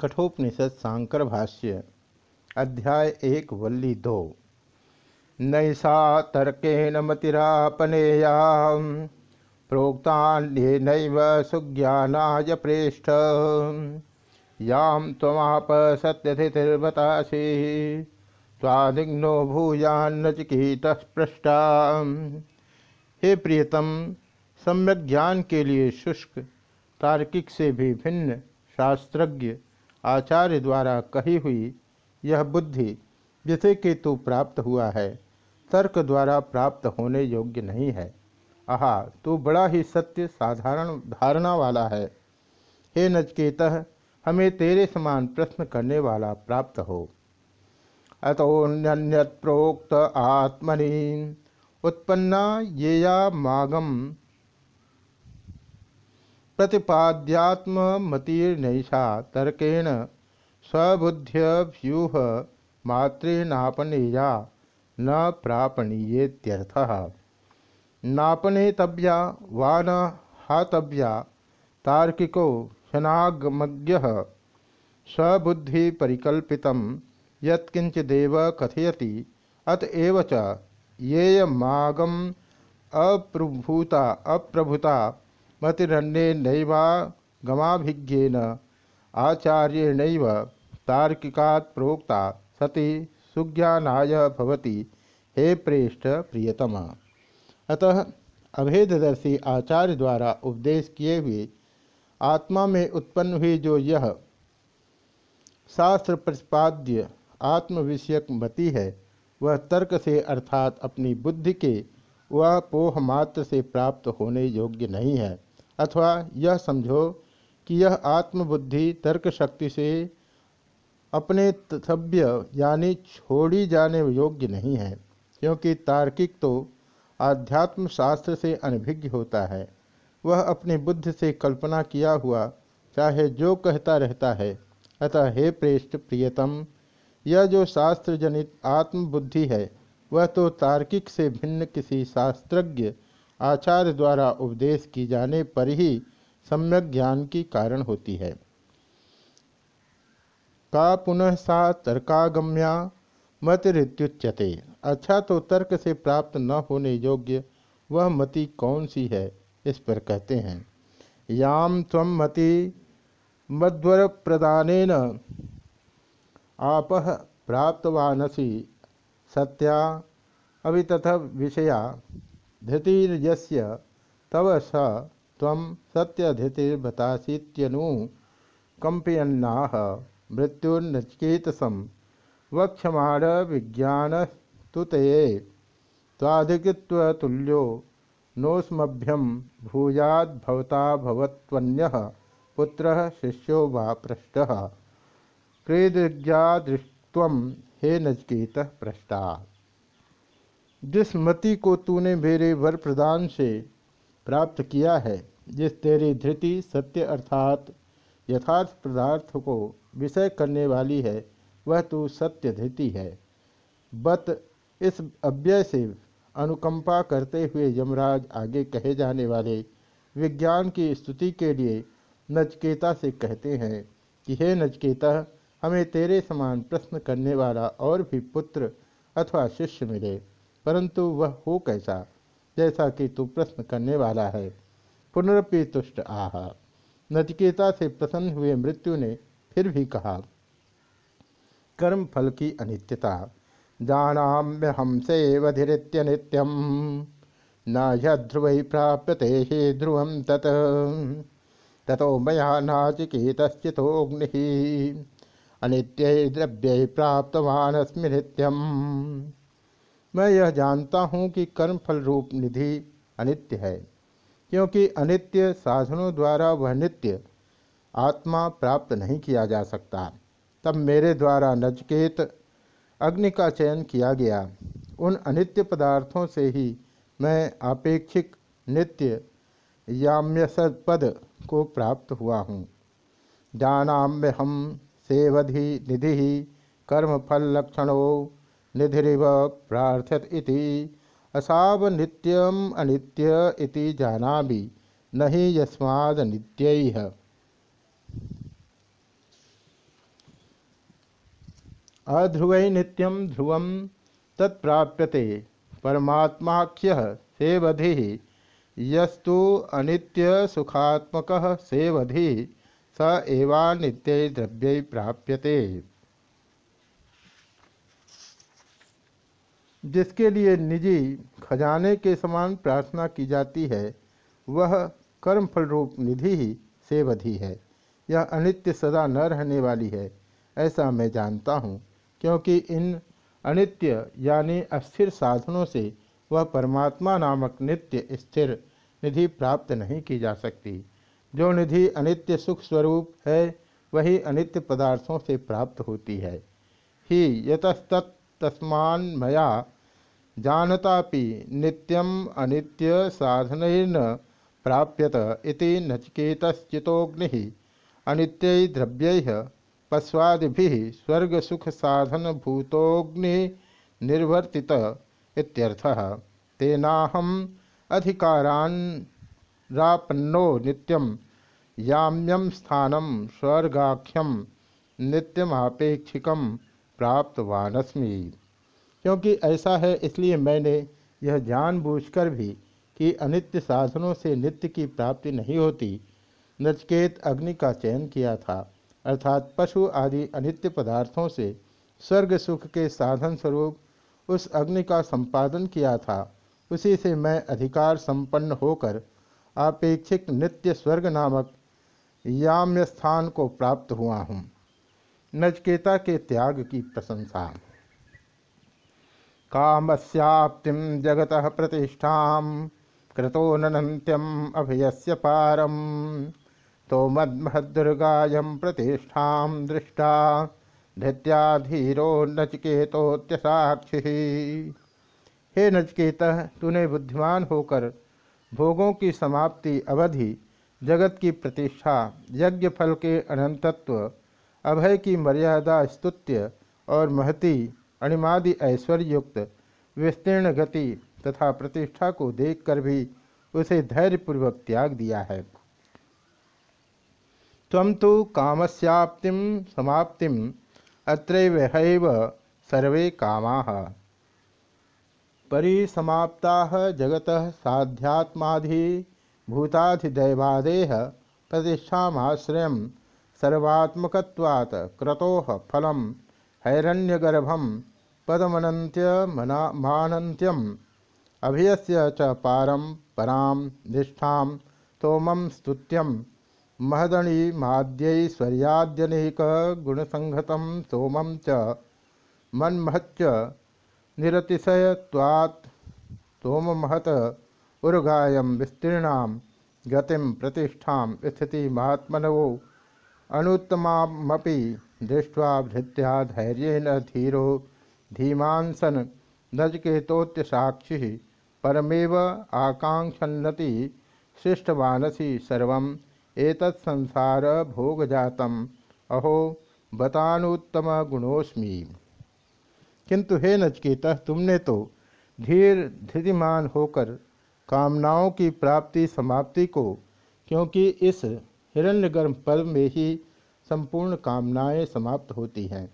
कठोपनिषद सांकर भाष्य, अध्याय एक, वल्ली दो। नैषा तर्केण मतिरापनेया प्रोक्तान्येनैव सुज्ञानाय प्रेष्ठ। यां त्वमाप सत्यधितिर्वतासि स्वादिग्नो भूयान्नचिकीतः पृष्ठा। हे प्रियतम, सम्यक ज्ञान के लिए शुष्क, तार्किक से भी भिन्न शास्त्रज्ञ आचार्य द्वारा कही हुई यह बुद्धि जिसे कि तू प्राप्त हुआ है, तर्क द्वारा प्राप्त होने योग्य नहीं है। आहा, तू बड़ा ही सत्य साधारण धारणा वाला है। हे नचकेत, हमें तेरे समान प्रश्न करने वाला प्राप्त हो। अतोन्य प्रोक्त आत्मनि, उत्पन्ना येया मागम प्रतिपाद्यात्मतीर्नैषा तर्केण स्वबुद्ध्यव्यूह मातृनापनीया न प्रापणीयेत्यर्थः। नापनेतव्या वा न हातव्या तार्किको क्षणागमज्ञः स्वबुद्धिपरिकल्पितं यत्किञ्चिदेव कथयति अतएव च येयमागम अप्रभूता अप्रभुता मतिरण्ये नैवागमाभिज्ञेन आचार्येण तार्किकात् प्रोक्ता सती सुज्ञानाय भवति। हे प्रेष्ठ प्रियतम। अतः अभेददर्शी आचार्य द्वारा उपदेश किए हुए आत्मा में उत्पन्न हुई जो यह शास्त्र प्रतिपाद्य आत्मविषयक मति है, वह तर्क से अर्थात अपनी बुद्धि के वह पोह मात्र से प्राप्त होने योग्य नहीं है। अथवा यह समझो कि यह आत्मबुद्धि तर्क शक्ति से अपने तथव्य यानी छोड़ी जाने योग्य नहीं है, क्योंकि तार्किक तो आध्यात्म शास्त्र से अनभिज्ञ होता है। वह अपनी बुद्धि से कल्पना किया हुआ चाहे जो कहता रहता है। अतः हे प्रेष्ठ प्रियतम, यह जो शास्त्र जनित आत्मबुद्धि है, वह तो तार्किक से भिन्न किसी शास्त्रज्ञ आचार्य द्वारा उपदेश की जाने पर ही सम्यक ज्ञान की कारण होती है। का पुनः सा तर्कागम्या मतिरित्युच्यते। अच्छा तो तर्क से प्राप्त न होने योग्य वह मति कौन सी है, इस पर कहते हैं। याम तम मति मध्वर प्रदान आप प्राप्तवानसी सत्या अभी तथा विषया धृतिर्यस्य तव स तम सत्यधितिर्भतासीत्यनु। कंपयन्नाह मृत्युर्नचकेतसम वक्षमाण विज्ञानस्तुतये त्वाधिकृत्वतुल्यो नोस्मभ्यम भूयाद्भवता भवत्वन्यः, पुत्रः, शिष्यो वा पृष्ठः क्रीदृज्ञादृष्ट्वं हे नचकेत पृष्ठा जिस मति को तूने मेरे वर प्रदान से प्राप्त किया है, जिस तेरी धृति सत्य अर्थात यथार्थ पदार्थ को विषय करने वाली है, वह तू सत्य धृति है। बत इस अव्यय से अनुकंपा करते हुए यमराज आगे कहे जाने वाले विज्ञान की स्तुति के लिए नचकेता से कहते हैं कि, हे नचकेता, हमें तेरे समान प्रश्न करने वाला और भी पुत्र अथवा शिष्य मिले। परंतु वह हो कैसा? जैसा कि तू प्रश्न करने वाला है। पुनरपि तुष्ट आह। नचिकेता से प्रसन्न हुए मृत्यु ने फिर भी कहा, कर्म फल की अनित्यता। जानाम्य हमसे वधित्य नित्यम न ध्रुव प्राप्यते हे ध्रुव तत। तथो मया नाचिकेतश्चितोग्नि अनित्य द्रव्य प्राप्तवान नित्यम। मैं यह जानता हूँ कि कर्मफल रूप निधि अनित्य है, क्योंकि अनित्य साधनों द्वारा वह नित्य आत्मा प्राप्त नहीं किया जा सकता। तब मेरे द्वारा नचकेत अग्नि का चयन किया गया। उन अनित्य पदार्थों से ही मैं आपेक्षिक नित्य याम्यसद पद को प्राप्त हुआ हूँ। जानाम्य हम सेवधि निधि कर्मफल लक्षणों निधिव प्रार्थत इति। असाव नित्यम अनित्य इति जाना भी नहीं यस्माद नित्य। अध्रुव नित्यम ध्रुव तत्प्राप्यते, परमात्माख्य सेवधि, यस्तु अनित्य सुखात्मक सेवधि, स एवा नित्य द्रव्य प्राप्यते। जिसके लिए निजी खजाने के समान प्रार्थना की जाती है, वह कर्मफल रूप निधि ही सेवधि है। यह अनित्य सदा न रहने वाली है, ऐसा मैं जानता हूँ, क्योंकि इन अनित्य यानी अस्थिर साधनों से वह परमात्मा नामक नित्य स्थिर निधि प्राप्त नहीं की जा सकती। जो निधि अनित्य सुख स्वरूप है, वही अनित्य पदार्थों से प्राप्त होती है। ही यतस्तत् तस्मान मया जानतापि नित्यम अनित्य साधन प्राप्यत इति नचकेतश्चितोग्नि अनित्य द्रव्य पश्वादि स्वर्ग सुख साधन भूतोग्नि निर्वर्तित इत्यर्थः। तेनाहम अधिकारान्रापन्नो नित्यम याम्यम स्थानम स्वर्गाख्यम नित्यमापेक्षिकम प्राप्तवानस्मि। क्योंकि ऐसा है, इसलिए मैंने यह जानबूझकर भी कि अनित्य साधनों से नित्य की प्राप्ति नहीं होती। नचकेत अग्नि का चयन किया था, अर्थात पशु आदि अनित्य पदार्थों से स्वर्ग सुख के साधन स्वरूप उस अग्नि का संपादन किया था, उसी से मैं अधिकार संपन्न होकर आपेक्षिक नित्य स्वर्ग नामक याम्य स्थान को प्राप्त हुआ हूँ। नचकेता के त्याग की प्रशंसा। काम कामस्याप्तिम जगत प्रतिष्ठा क्रतोनन्त्यम अभयस्य पारम तो मद्महदुर्गायम प्रतिष्ठा दृष्टा धृत्याधीरो नचकेतोत्यसाक्षि हे नचकेत, तूने बुद्धिमान होकर भोगों की समाप्ति अवधि, जगत की प्रतिष्ठा यज्ञ फल के अनंतत्व अभय की मर्यादा स्तुत्य और महती, अणिमादि ऐश्वर्युक्त, विस्तीर्ण गति तथा प्रतिष्ठा को देखकर भी उसे धैर्यपूर्वक त्याग दिया है। तम तो कामस्याप्तिम समाप्तिम अत्रैव सर्वे कामा। परिसमाप्ता जगत साध्यात्माधि भूताधिदैवादेह प्रतिष्ठाश्रय सर्वात्मकवात् क्रतोह फलम, हैरण्यगर्भम पदमनन्त्यमनामानन्त्यम् अभयस्य च पारं परां निष्ठां तोमं स्तुत्यं महदणिमाद्यैश्वर्याद्यनेकगुणसङ्घतं सोमं च। मन्महच्च निरतिशयत्वात् तोममहत उर्गायं विस्तीर्णां गतिं प्रतिष्ठां स्थितिमात्मनवो अनुत्तमामपि दृष्ट्वा भृत्या धैर्येण धीरो धीमांसन नजकेतोत्य साक्षि परमेव आकांक्षन्नति सृष्टवानसी सर्व एतत्संसार भोगजातम। अहो बतानुत्तम गुणोस्मी किंतु हे नचकेत, तुमने तो धीर धृतिमान होकर कामनाओं की प्राप्ति समाप्ति को, क्योंकि इस हिरण्यगर्भ पद में ही संपूर्ण कामनाएँ समाप्त होती हैं,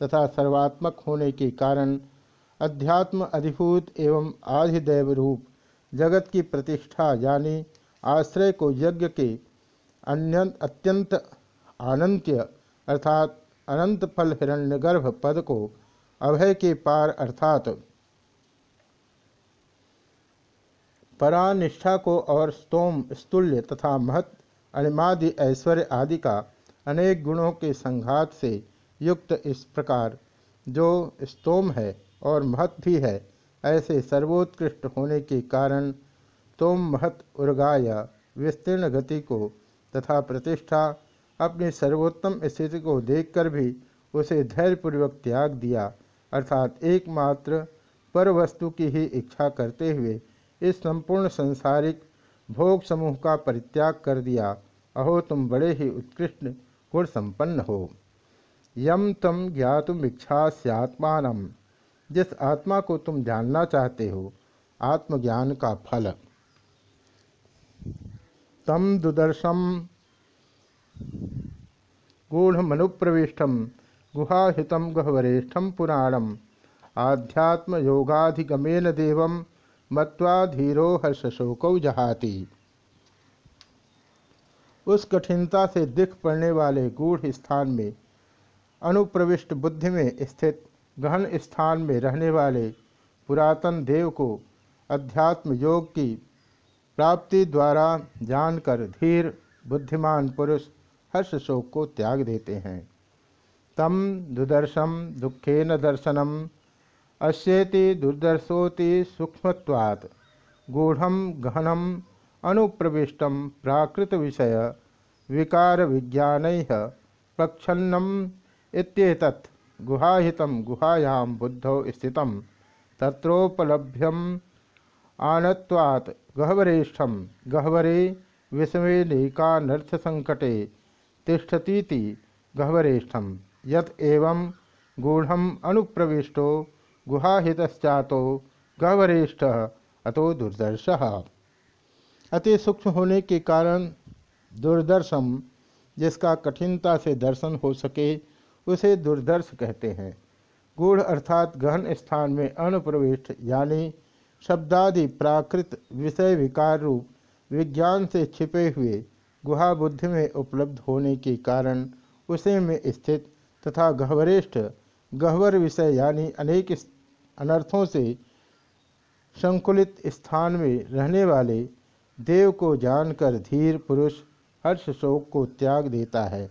तथा सर्वात्मक होने के कारण अध्यात्म अधिभूत एवं आधिदैव रूप जगत की प्रतिष्ठा यानी आश्रय को यज्ञ के अन्य अत्यंत अनंत्य अर्थात अनंत फल हिरण्यगर्भ पद को अभय के पार अर्थात परानिष्ठा को और स्तोम, स्तुल्य तथा महत अणिमादि ऐश्वर्य आदि का अनेक गुणों के संघात से युक्त इस प्रकार जो स्तोम है और महत भी है, ऐसे सर्वोत्कृष्ट होने के कारण तोम महत उर्गाया विस्तीर्ण गति को तथा प्रतिष्ठा अपनी सर्वोत्तम स्थिति को देखकर भी उसे धैर्यपूर्वक त्याग दिया, अर्थात एकमात्र पर वस्तु की ही इच्छा करते हुए इस संपूर्ण संसारिक भोग समूह का परित्याग कर दिया। अहो तुम बड़े ही उत्कृष्ट गुण संपन्न हो। यम तम ज्ञातुम इच्छा सत्मान जिस आत्मा को तुम जानना चाहते हो, आत्मज्ञान का फल। तम दुदर्शम गूढ़ मनुप्रविष्टम गुहाहित गहवरेष्ठम पुराणम। आध्यात्म योगाधिगमेन देव मत्वा धीरो हर्षशोकौ जहाती। उस कठिनता से दिख पड़ने वाले गूढ़ स्थान में, अनुप्रविष्ट बुद्धि में स्थित गहन स्थान में रहने वाले पुरातन देव को अध्यात्म योग की प्राप्ति द्वारा जानकर धीर, बुद्धिमान पुरुष हर्ष शोक को त्याग देते हैं। तम दुदर्शम दुखेन दर्शनम, अश्येति दुर्दर्शोति सूक्ष्मत्वात् गूढ़ गहनम अनुप्रविष्टम प्राकृत विषय विकार विज्ञान प्रक्षन्नम इत्येतत् गुहाहित गुहायां बुद्धौ स्थित तत्रोपलभ्यम आनत्वात् गहवरेष्ठम गहवरे विषमेकानर्थ संकटे तिष्ठतीति यत एवं गूढ़ अनुप्रविष्टो गुहाहितश्चातो गहवरेष्ठ अतो दुर्दर्श। अति सूक्ष्म होने के कारण दुर्दर्शम, जिसका कठिनता से दर्शन हो सके, उसे दुर्दर्श कहते हैं। गूढ़ अर्थात गहन स्थान में अनुप्रविष्ट यानी शब्दादि प्राकृत विषय विकार रूप, विज्ञान से छिपे हुए गुहा बुद्धि में उपलब्ध होने के कारण उसे में स्थित तथा गहवरेष्ठ, गहवर विषय, यानी अनेक अनर्थों से संकुलित स्थान में रहने वाले देव को जानकर धीर पुरुष हर्ष शोक को त्याग देता है,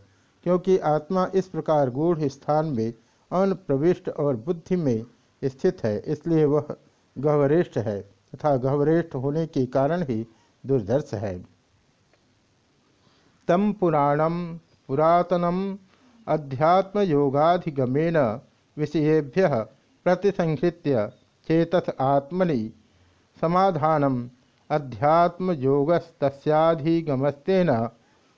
क्योंकि आत्मा इस प्रकार गूढ़ स्थान में अनप्रविष्ट और बुद्धि में स्थित है, इसलिए वह गहवरेष्ठ है तथा गहवरेष्ठ होने के कारण ही दुर्धर्ष है। तम पुराणम पुरातनम अध्यात्म योगाधिगमेन विषयेभ्य प्रतिसंहृत्य चेतस आत्मनि समाधानम। अध्यात्म योगस्तस्याधिगमस्तेन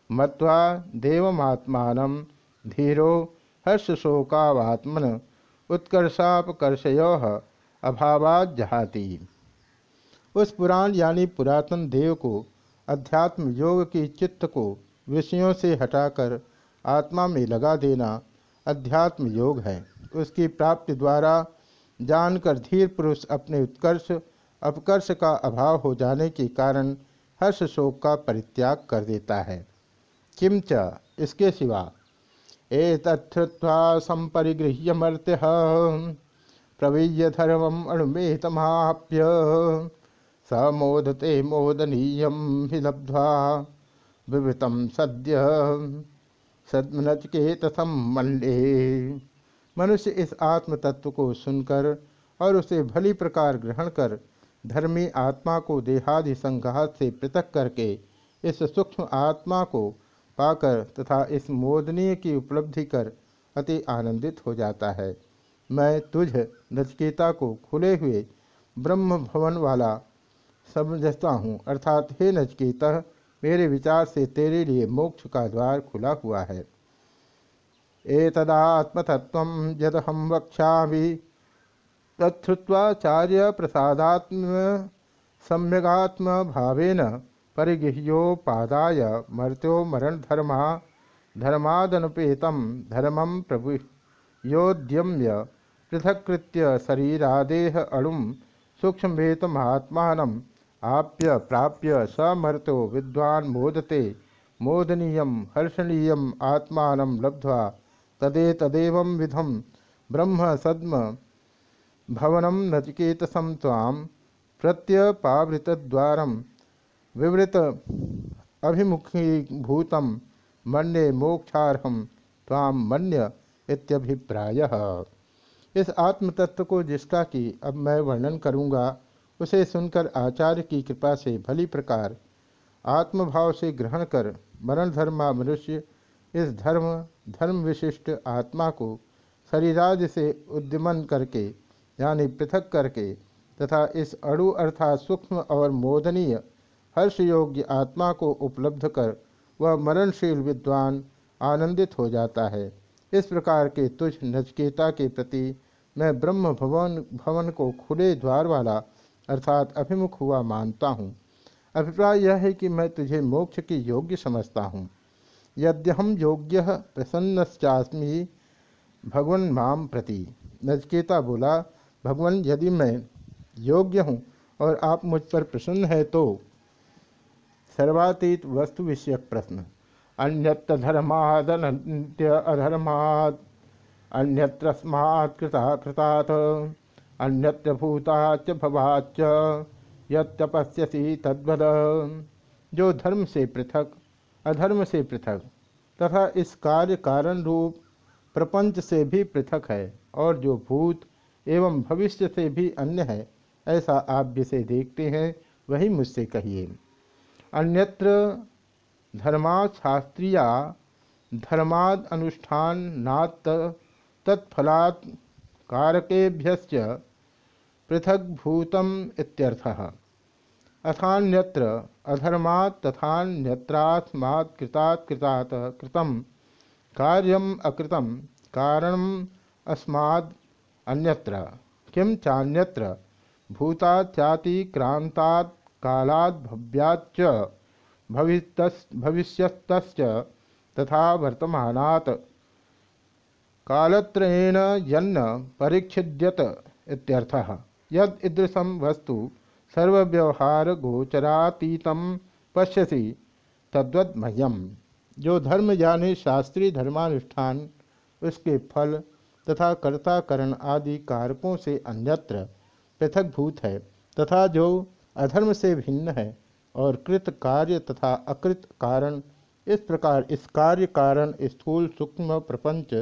मत्वा देवमात्मान धीरो हर्षशोकावात्मन उत्कर्षापकर्षयो अभावात जहाती। उस पुराण यानी पुरातन देव को अध्यात्म योग की चित्त को विषयों से हटाकर आत्मा में लगा देना अध्यात्म योग है। उसकी प्राप्ति द्वारा जानकर धीर पुरुष अपने उत्कर्ष अपकर्ष का अभाव हो जाने के कारण हर्ष शोक का परित्याग कर देता है। किंच इसके सिवा? ए तत्वा संपरिगृह्य मर्त्य प्रवीय धर्म अणुमेतमाप्य। स मोदते मोदनीय लब्ध्वा। विवृत सद्य। सदनचकेत सम्मल्ले मनुष्य इस आत्म तत्व को सुनकर और उसे भली प्रकार ग्रहण कर धर्मी आत्मा को देहादि संघात से पृथक करके इस सूक्ष्म आत्मा को पाकर तथा इस मोदनीय की उपलब्धि कर अति आनंदित हो जाता है। मैं तुझ नचकेता को खुले हुए ब्रह्म भवन वाला समझता हूँ। अर्थात, हे नचकेता, मेरे विचार से तेरे लिए मोक्ष का द्वार खुला हुआ है। एतदात्मतत्व यद हम वक्षा तत्वाचार्य प्रसादात्म सम्यगात्म भावेन परिगृह्योपादाय मर्त्यो मरण धर्मा धर्मादनुपेत धर्म प्रभु योद्यम्य पृथकृत्य शरीरादेह अणु सूक्ष्मेतमात्मान आप्य प्राप्य समर्तो विद्वान मोदते। मोदनीय हर्षणीय आत्मा लब्ध्वा तदेतदेव विधम ब्रह्म सद्म भवनम नचिकेतसम ताम प्रत्यपावृतद्वार विवृत अभिमुखीभूत मन्ये मोक्षारहम ताम मन्य इत्यभिप्राय। इस आत्मतत्व को जिसका कि अब मैं वर्णन करूँगा, उसे सुनकर आचार्य की कृपा से भली प्रकार आत्मभाव से ग्रहण कर मरण धर्मा मनुष्य इस धर्म धर्म विशिष्ट आत्मा को शरीरादि से उद्यमन करके यानी पृथक करके तथा इस अणु अर्थात सूक्ष्म और मोदनीय हर्ष योग्य आत्मा को उपलब्ध कर वह मरणशील विद्वान आनंदित हो जाता है। इस प्रकार के तुझ नचकेता के प्रति मैं ब्रह्म भवन भवन को खुले द्वार वाला अर्थात अभिमुख हुआ मानता हूँ। अभिप्राय यह है कि मैं तुझे मोक्ष की योग्य समझता हूँ। यद्यहम योग्य प्रसन्नश्चास्मी भगवन माम प्रति। नचकेता बोला भगवान, यदि मैं योग्य हूँ और आप मुझ पर प्रसन्न है तो सर्वातीत वस्तु विषयक प्रश्न। अन्यत्र धर्मादन्य अधर्मात्, अन्यत्र कृता कृतात् अन्यत्र भूताच भवाच यत्यपस्यसी तद्वद। जो धर्म से पृथक, अधर्म से पृथक, तथा इस कार्य कारण रूप प्रपंच से भी पृथक है, और जो भूत एवं भविष्य से भी अन्य है, ऐसा आप जिसे देखते हैं, वही मुझसे कहिए। अन्यत्र धर्माशास्त्रीया धर्माद अनुष्ठान नात तत्फलात् कारकेभ्य भूतम इत्यर्थः। अथान्यत्र अधर्मात् तथान्यत्रास्मात् कृतात् कृतात् कृतं कार्यम अकृतं कारणम अस्माद् अन्यत्र। किं चान्यत्र? भूताचातिक्रांतात् कालात् भव्याच्च भविष्यस्त तथा वर्तमानात्। कालत्रयेण यन्न परीक्षिद्यत इत्यर्थः। यद ईदृशम वस्तु सर्वव्यवहार गोचरातीत पश्यसी तद्वत मह्यम जो धर्म यानी शास्त्रीय धर्मानुष्ठान, उसके फल तथा कर्ताकरण आदि कारकों से अन्यत्र पृथक भूत है, तथा जो अधर्म से भिन्न है और कृत कार्य तथा अकृत कारण, इस प्रकार इस कार्य कारण स्थूल सूक्ष्म प्रपंच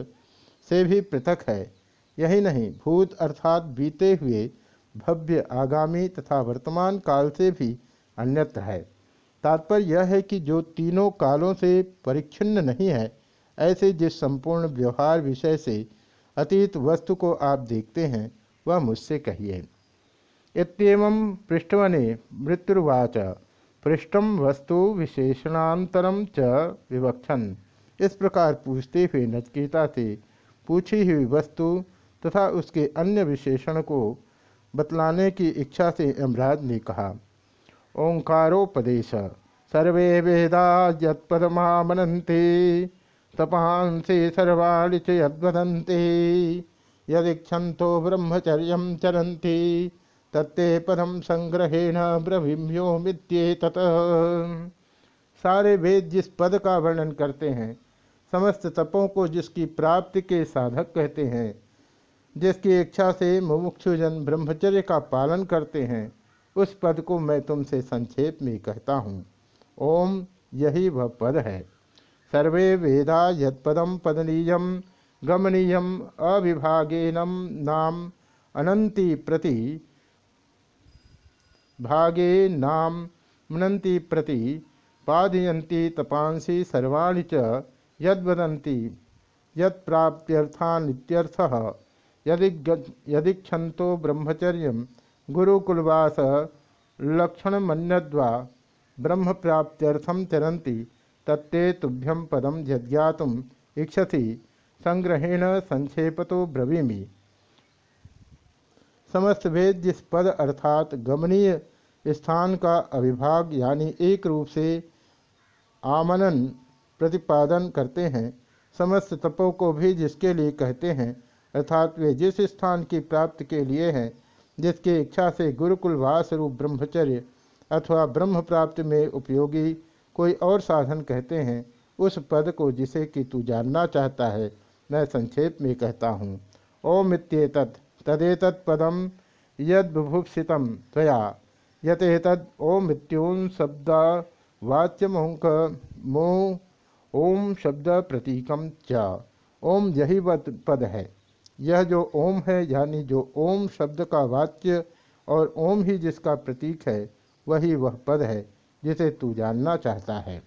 से भी पृथक है। यही नहीं, भूत अर्थात बीते हुए भव्य आगामी तथा वर्तमान काल से भी अन्यत्र है। तात्पर्य यह है कि जो तीनों कालों से परिच्छिन्न नहीं है, ऐसे जिस संपूर्ण व्यवहार विषय से अतीत वस्तु को आप देखते हैं, वह मुझसे कहिए। इतम पृष्ठवने मृत्युवाच पृष्ठम वस्तु विशेषणांतरम च विवक्षन। इस प्रकार पूछते हुए नचकेता से पूछी हुई वस्तु तथा उसके अन्य विशेषण को बतलाने की इच्छा से यमराज ने कहा, ओंकारोपदेश। सर्वे वेदा यदपदमामनते तपांसे सर्वाणि च यद्वदन्ते। यदीक्षन्तो ब्रह्मचर्य चरन्ति, तत्ते पदम संग्रहेण ब्रभिम्यो मित्ये तत सारे वेद जिस पद का वर्णन करते हैं, समस्त तपों को जिसकी प्राप्ति के साधक कहते हैं, जिसकी इच्छा से मुमुक्षुजन ब्रह्मचर्य का पालन करते हैं, उस पद को मैं तुमसे संक्षेप में कहता हूँ। ओम, यही वह पद है। सर्वे वेदा यदपदम पदनीय गमनीय अविभागेनम नाम अनंति प्रति भागे नाम मनंति प्रति पादयंती तपांसी सर्वाणी च यदवदंती यत्प्राप्त्यर्थानित्यर्थः। यदीक्षंतो ब्रह्मचर्य गुरुकुलवास ब्रह्म प्राप्त्यर्थम चरन्ति तत्ते तुभ्यम पदम यज्ञातुम इक्षति संग्रहेण संक्षेपतो ब्रवीमि। समस्त वेद जिस पद अर्थात गमनीय स्थान का अविभाग यानी एक रूप से आमनन प्रतिपादन करते हैं। समस्त तपों को भी जिसके लिए कहते हैं, अर्थात वे जिस स्थान की प्राप्ति के लिए हैं, जिसकी इच्छा से गुरुकुल वास रूप ब्रह्मचर्य अथवा ब्रह्म प्राप्ति में उपयोगी कोई और साधन कहते हैं, उस पद को जिसे कि तू जानना चाहता है, मैं संक्षेप में कहता हूँ। ओम इत्येत तदेत पदम यद बुभुषित त्वया। यतेतद ओम इत्यून शब्द मोह ओम शब्द प्रतीकम च। ओम यही पद है। यह जो ओम है, यानी जो ओम शब्द का वाच्य और ओम ही जिसका प्रतीक है, वही वह पद है। जिसे तू जानना चाहता है।